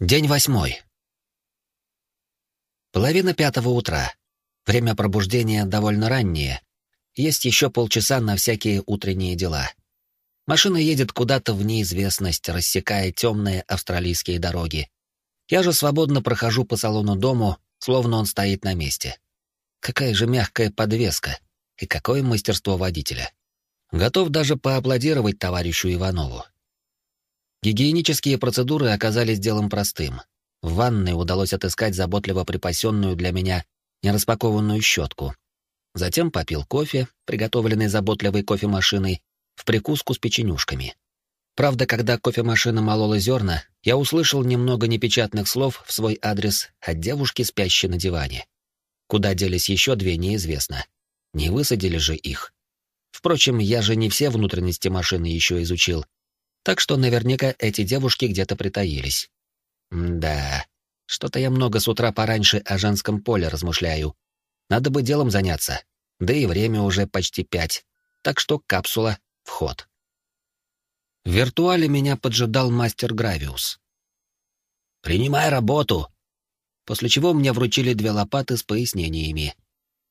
День восьмой. Половина пятого утра. Время пробуждения довольно раннее. Есть еще полчаса на всякие утренние дела. Машина едет куда-то в неизвестность, рассекая темные австралийские дороги. Я же свободно прохожу по салону дому, словно он стоит на месте. Какая же мягкая подвеска и какое мастерство водителя. Готов даже поаплодировать товарищу Иванову. Гигиенические процедуры оказались делом простым. В ванной удалось отыскать заботливо припасенную для меня нераспакованную щетку. Затем попил кофе, приготовленный заботливой кофемашиной, в прикуску с печенюшками. Правда, когда кофемашина молола зерна, я услышал немного непечатных слов в свой адрес от девушки, спящей на диване. Куда делись еще две, неизвестно. Не высадили же их. Впрочем, я же не все внутренности машины еще изучил, так что наверняка эти девушки где-то притаились. да, что-то я много с утра пораньше о женском поле размышляю. Надо бы делом заняться. Да и время уже почти пять. Так что капсула — вход. В виртуале меня поджидал мастер Гравиус. «Принимай работу!» После чего мне вручили две лопаты с пояснениями.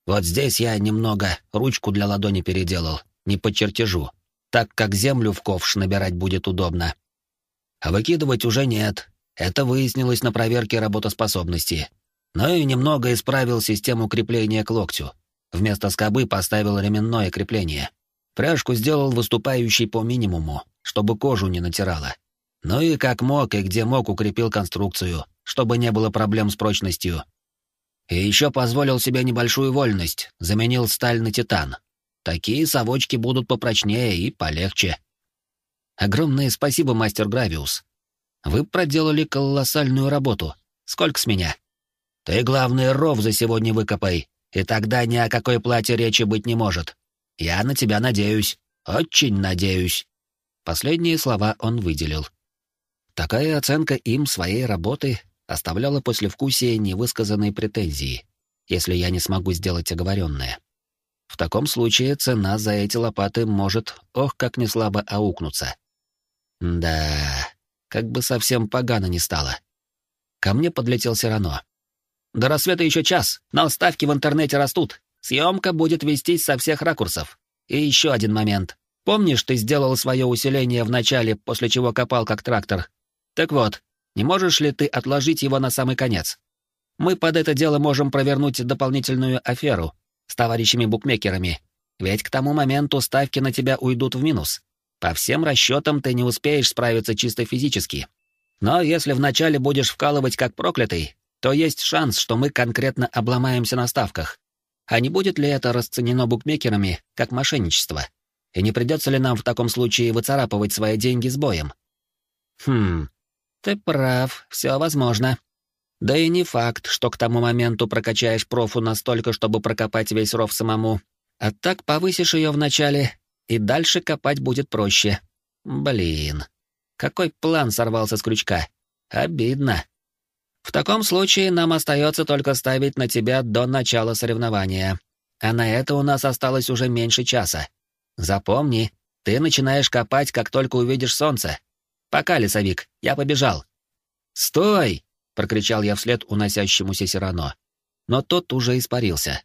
Вот здесь я немного ручку для ладони переделал, не по чертежу так как землю в ковш набирать будет удобно. А выкидывать уже нет. Это выяснилось на проверке работоспособности. Но и немного исправил систему крепления к локтю. Вместо скобы поставил ременное крепление. Пряжку сделал выступающей по минимуму, чтобы кожу не натирала. Ну и как мог и где мог укрепил конструкцию, чтобы не было проблем с прочностью. И еще позволил себе небольшую вольность, заменил сталь на титан, Такие совочки будут попрочнее и полегче. Огромное спасибо, мастер Гравиус. Вы проделали колоссальную работу. Сколько с меня? Ты, главный ров за сегодня выкопай, и тогда ни о какой плате речи быть не может. Я на тебя надеюсь. Очень надеюсь. Последние слова он выделил. Такая оценка им своей работы оставляла послевкусие невысказанной претензии, если я не смогу сделать оговоренное. В таком случае цена за эти лопаты может, ох, как не слабо аукнуться. Да, как бы совсем погано не стало. Ко мне подлетел Сирано. До рассвета еще час, но ставки в интернете растут. Съемка будет вестись со всех ракурсов. И еще один момент. Помнишь, ты сделал свое усиление в начале, после чего копал как трактор? Так вот, не можешь ли ты отложить его на самый конец? Мы под это дело можем провернуть дополнительную аферу, с товарищами-букмекерами, ведь к тому моменту ставки на тебя уйдут в минус. По всем расчетам ты не успеешь справиться чисто физически. Но если вначале будешь вкалывать как проклятый, то есть шанс, что мы конкретно обломаемся на ставках. А не будет ли это расценено букмекерами как мошенничество? И не придется ли нам в таком случае выцарапывать свои деньги с боем? Хм, ты прав, все возможно. Да и не факт, что к тому моменту прокачаешь профу настолько, чтобы прокопать весь ров самому. А так повысишь ее вначале, и дальше копать будет проще. Блин, какой план сорвался с крючка. Обидно. В таком случае нам остается только ставить на тебя до начала соревнования. А на это у нас осталось уже меньше часа. Запомни, ты начинаешь копать, как только увидишь солнце. Пока, лесовик, я побежал. Стой! Прокричал я вслед уносящемуся Сирано. Но тот уже испарился.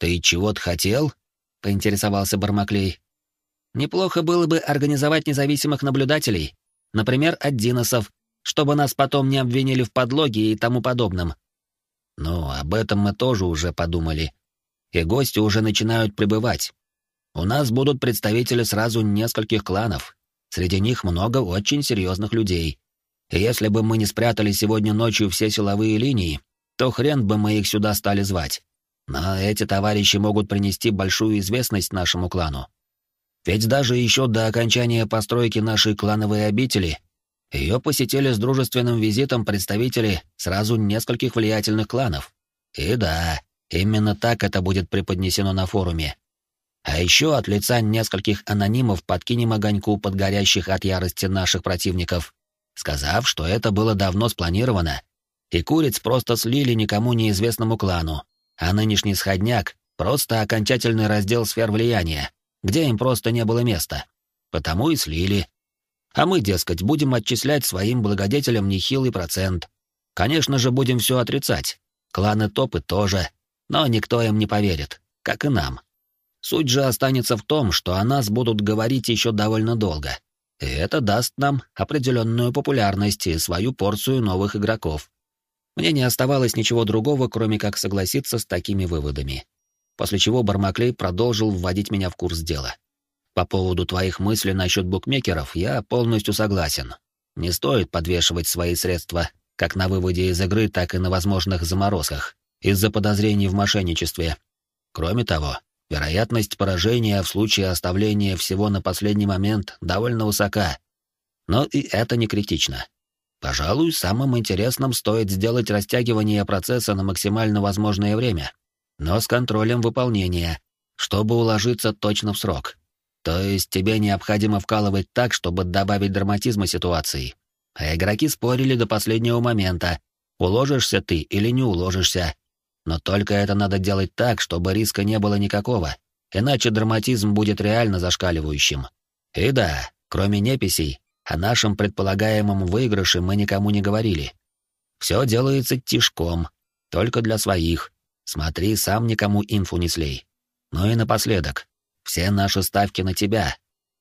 «Ты чего-то хотел?» — поинтересовался Бармаклей. «Неплохо было бы организовать независимых наблюдателей, например, от Диносов, чтобы нас потом не обвинили в подлоге и тому подобном». «Ну, об этом мы тоже уже подумали. И гости уже начинают прибывать. У нас будут представители сразу нескольких кланов. Среди них много очень серьезных людей. Если бы мы не спрятали сегодня ночью все силовые линии, то хрен бы мы их сюда стали звать. Но эти товарищи могут принести большую известность нашему клану. Ведь даже еще до окончания постройки нашей клановой обители ее посетили с дружественным визитом представители сразу нескольких влиятельных кланов. И да, именно так это будет преподнесено на форуме. А еще от лица нескольких анонимов подкинем огоньку подгорящих от ярости наших противников сказав, что это было давно спланировано, и куриц просто слили никому неизвестному клану, а нынешний сходняк — просто окончательный раздел сфер влияния, где им просто не было места. Потому и слили. А мы, дескать, будем отчислять своим благодетелям нехилый процент. Конечно же, будем все отрицать. Кланы топы тоже. Но никто им не поверит, как и нам. Суть же останется в том, что о нас будут говорить еще довольно долго. И это даст нам определенную популярность и свою порцию новых игроков. Мне не оставалось ничего другого, кроме как согласиться с такими выводами. После чего Бармаклей продолжил вводить меня в курс дела. По поводу твоих мыслей насчет букмекеров я полностью согласен. Не стоит подвешивать свои средства как на выводе из игры, так и на возможных заморозках из-за подозрений в мошенничестве. Кроме того, вероятность поражения в случае оставления всего на последний момент довольно высока. Но и это не критично. Пожалуй, самым интересным стоит сделать растягивание процесса на максимально возможное время, но с контролем выполнения, чтобы уложиться точно в срок. То есть тебе необходимо вкалывать так, чтобы добавить драматизма ситуации. А игроки спорили до последнего момента, уложишься ты или не уложишься. Но только это надо делать так, чтобы риска не было никакого, иначе драматизм будет реально зашкаливающим. И да, кроме неписей, о нашем предполагаемом выигрыше мы никому не говорили. Все делается тишком, только для своих. Смотри, сам никому инфу не слей. Ну и напоследок, все наши ставки на тебя.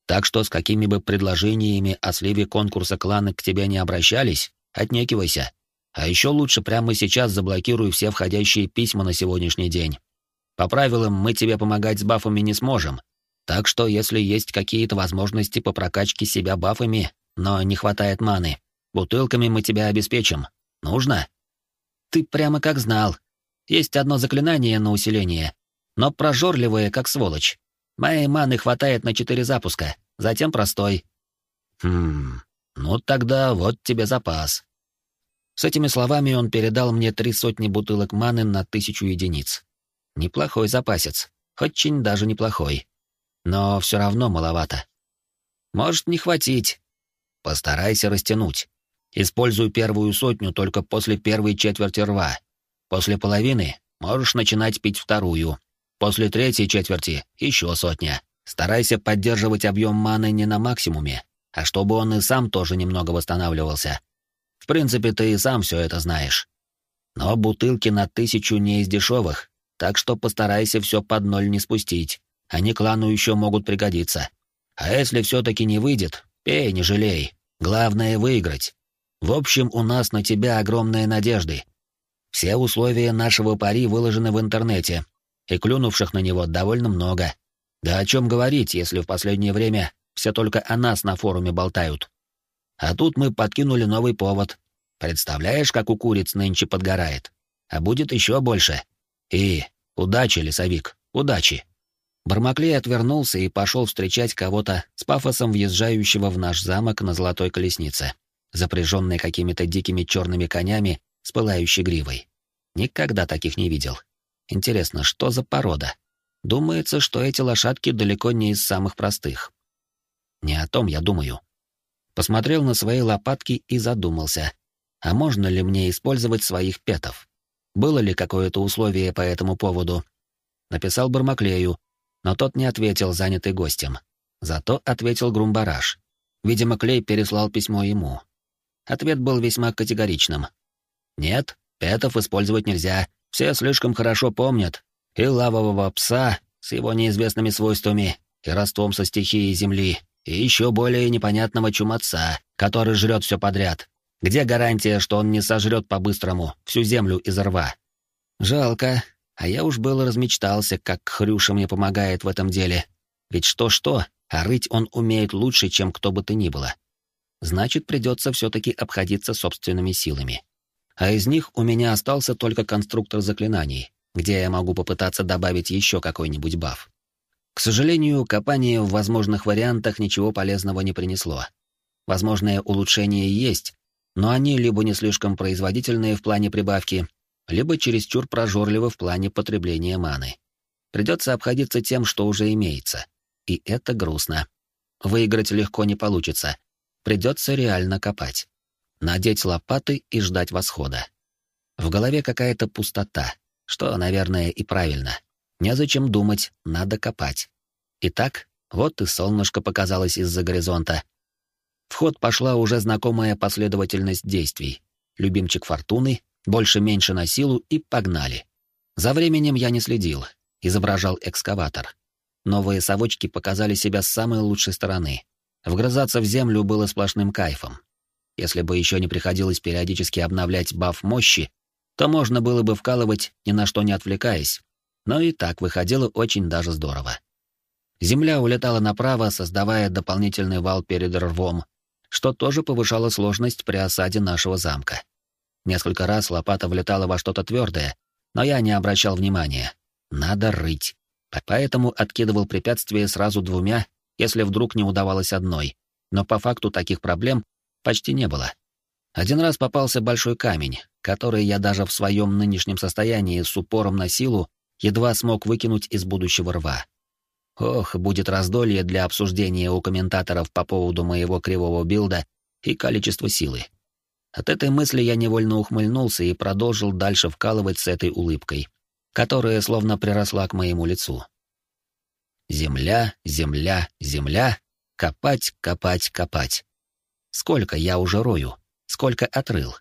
Так что с какими бы предложениями о сливе конкурса кланы к тебе не обращались, отнекивайся. А еще лучше прямо сейчас заблокируй все входящие письма на сегодняшний день. По правилам, мы тебе помогать с бафами не сможем. Так что, если есть какие-то возможности по прокачке себя бафами, но не хватает маны. Бутылками мы тебя обеспечим. Нужно? Ты прямо как знал. Есть одно заклинание на усиление, но прожорливое, как сволочь. Моей маны хватает на четыре запуска, затем простой. Хм, ну тогда вот тебе запас. С этими словами он передал мне три сотни бутылок маны на тысячу единиц. Неплохой запасец, очень даже неплохой. Но все равно маловато. Может не хватить, Постарайся растянуть. Используй первую сотню только после первой четверти рва. После половины можешь начинать пить вторую. После третьей четверти еще сотня. Старайся поддерживать объем маны не на максимуме, а чтобы он и сам тоже немного восстанавливался. Принципе, ты и сам все это знаешь. Но бутылки на тысячу не из дешевых, так что постарайся все под ноль не спустить. Они клану еще могут пригодиться. А если все-таки не выйдет, Пей, не жалей. Главное — выиграть. В общем, у нас на тебя огромные надежды. Все условия нашего пари выложены в интернете, и клюнувших на него довольно много. Да о чем говорить, если в последнее время все только о нас на форуме болтают. А тут мы подкинули новый повод. Представляешь, как у куриц нынче подгорает? А будет еще больше. И удачи, лесовик, удачи. Бармаклей отвернулся и пошел встречать кого-то с пафосом въезжающего в наш замок на золотой колеснице, запряженной какими-то дикими черными конями с пылающей гривой. Никогда таких не видел. Интересно, что за порода? Думается, что эти лошадки далеко не из самых простых. Не о том я думаю. Посмотрел на свои лопатки и задумался, а можно ли мне использовать своих петов? Было ли какое-то условие по этому поводу? Написал Бармаклею, но тот не ответил, занятый гостем. Зато ответил Грумбараш. Видимо, Клей переслал письмо ему. Ответ был весьма категоричным. «Нет, петов использовать нельзя. Все слишком хорошо помнят. И лавового пса с его неизвестными свойствами, и родством со стихией земли, и еще более непонятного чумаца, который жрет все подряд. Где гарантия, что он не сожрет по-быстрому всю землю из рва? Жалко, а я уж было размечтался, как Хрюша мне помогает в этом деле. Ведь что-что, а рыть он умеет лучше, чем кто бы то ни было. Значит, придется все-таки обходиться собственными силами. А из них у меня остался только конструктор заклинаний, где я могу попытаться добавить еще какой-нибудь баф. К сожалению, копание в возможных вариантах ничего полезного не принесло. Возможные улучшения есть, но они либо не слишком производительные в плане прибавки, либо чересчур прожорливы в плане потребления маны. Придется обходиться тем, что уже имеется. И это грустно. Выиграть легко не получится. Придется реально копать. Надеть лопаты и ждать восхода. В голове какая-то пустота, что, наверное, и правильно. Незачем думать, надо копать. Итак, вот и солнышко показалось из-за горизонта. В ход пошла уже знакомая последовательность действий. Любимчик фортуны, больше-меньше на силу и погнали. За временем я не следил, изображал экскаватор. Новые совочки показали себя с самой лучшей стороны. Вгрызаться в землю было сплошным кайфом. Если бы еще не приходилось периодически обновлять баф мощи, то можно было бы вкалывать, ни на что не отвлекаясь. Но и так выходило очень даже здорово. Земля улетала направо, создавая дополнительный вал перед рвом, что тоже повышало сложность при осаде нашего замка. Несколько раз лопата влетала во что-то твердое, но я не обращал внимания. Надо рыть. Поэтому откидывал препятствия сразу двумя, если вдруг не удавалось одной. Но по факту таких проблем почти не было. Один раз попался большой камень, который я даже в своем нынешнем состоянии с упором на силу едва смог выкинуть из будущего рва. Ох, будет раздолье для обсуждения у комментаторов по поводу моего кривого билда и количества силы. От этой мысли я невольно ухмыльнулся и продолжил дальше вкалывать с этой улыбкой, которая словно приросла к моему лицу. Земля, земля, земля, копать, копать, копать. Сколько я уже рою? Сколько отрыл?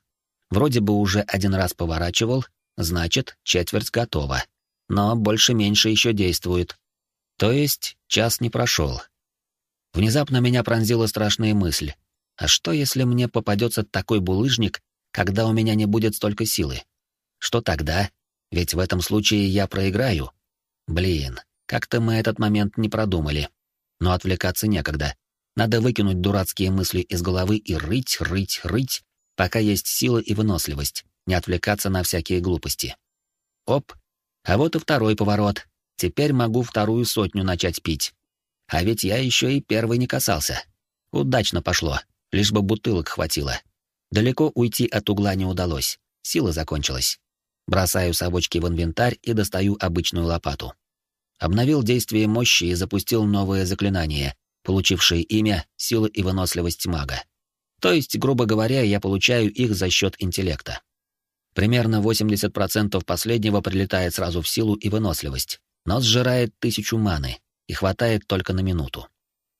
Вроде бы уже один раз поворачивал, значит, четверть готова. Но больше-меньше еще действует. То есть час не прошел. Внезапно меня пронзила страшная мысль. А что, если мне попадется такой булыжник, когда у меня не будет столько силы? Что тогда? Ведь в этом случае я проиграю. Блин, как-то мы этот момент не продумали. Но отвлекаться некогда. Надо выкинуть дурацкие мысли из головы и рыть, рыть, рыть, пока есть сила и выносливость, не отвлекаться на всякие глупости. Оп, а вот и второй поворот. Теперь могу вторую сотню начать пить. А ведь я еще и первый не касался. Удачно пошло, лишь бы бутылок хватило. Далеко уйти от угла не удалось, сила закончилась. Бросаю совочки в инвентарь и достаю обычную лопату. Обновил действие мощи и запустил новое заклинание, получившие имя «Сила и выносливость мага». То есть, грубо говоря, я получаю их за счет интеллекта. Примерно 80% последнего прилетает сразу в силу и выносливость, но сжирает тысячу маны и хватает только на минуту.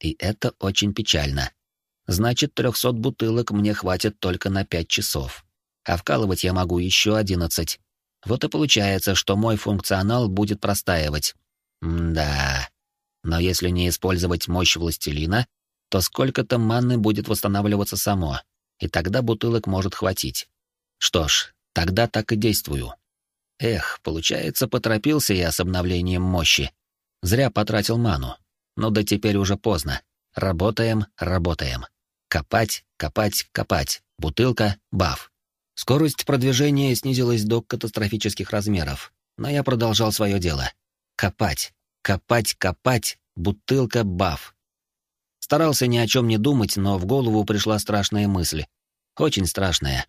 И это очень печально. Значит, 300 бутылок мне хватит только на 5 часов. А вкалывать я могу еще 11. Вот и получается, что мой функционал будет простаивать. М да. Но если не использовать мощь властелина, то сколько-то маны будет восстанавливаться само, и тогда бутылок может хватить. Что ж, тогда так и действую. Эх, получается, поторопился я с обновлением мощи. Зря потратил ману. Но да теперь уже поздно. Работаем, работаем. Копать, копать, копать. Бутылка, баф. Скорость продвижения снизилась до катастрофических размеров, но я продолжал свое дело. Копать, Копать, копать, бутылка, баф. Старался ни о чем не думать, но в голову пришла страшная мысль. Очень страшная.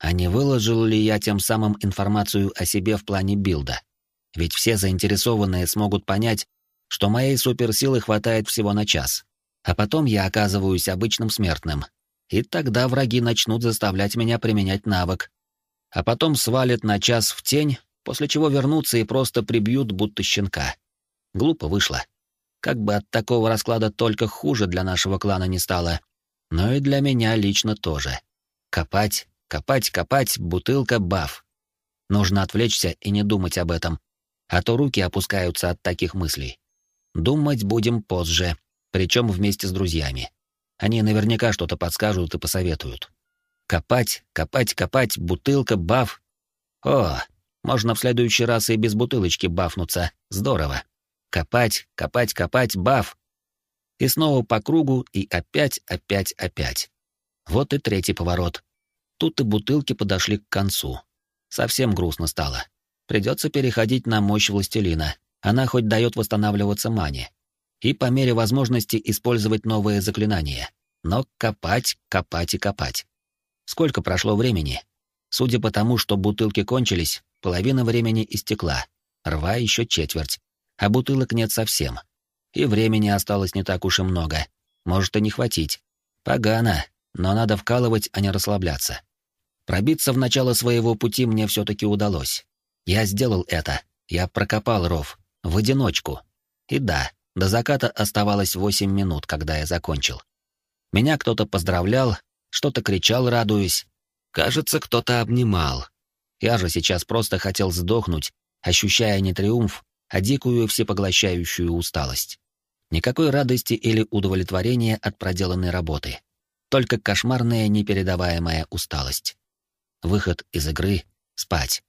А не выложил ли я тем самым информацию о себе в плане билда? Ведь все заинтересованные смогут понять, что моей суперсилы хватает всего на час. А потом я оказываюсь обычным смертным. И тогда враги начнут заставлять меня применять навык. А потом свалят на час в тень, после чего вернутся и просто прибьют, будто щенка. Глупо вышло. Как бы от такого расклада только хуже для нашего клана не стало. Но и для меня лично тоже. Копать, копать, копать, бутылка, баф. Нужно отвлечься и не думать об этом, а то руки опускаются от таких мыслей. Думать будем позже, причем вместе с друзьями. Они наверняка что-то подскажут и посоветуют. Копать, копать, копать, бутылка, баф. О, можно в следующий раз и без бутылочки бафнуться. Здорово. Копать, копать, копать, баф. И снова по кругу, и опять, опять, опять. Вот и третий поворот. Тут и бутылки подошли к концу. Совсем грустно стало. Придется переходить на мощь властелина. Она хоть дает восстанавливаться мане. И по мере возможности использовать новые заклинания. Но копать, копать и копать. Сколько прошло времени? Судя по тому, что бутылки кончились, половина времени истекла. Рва еще четверть а бутылок нет совсем. И времени осталось не так уж и много. Может и не хватить. Погано, но надо вкалывать, а не расслабляться. Пробиться в начало своего пути мне все-таки удалось. Я сделал это. Я прокопал ров. В одиночку. И да, до заката оставалось восемь минут, когда я закончил. Меня кто-то поздравлял, что-то кричал, радуясь. Кажется, кто-то обнимал. Я же сейчас просто хотел сдохнуть, ощущая не триумф, а дикую всепоглощающую усталость. Никакой радости или удовлетворения от проделанной работы. Только кошмарная непередаваемая усталость. Выход из игры — спать.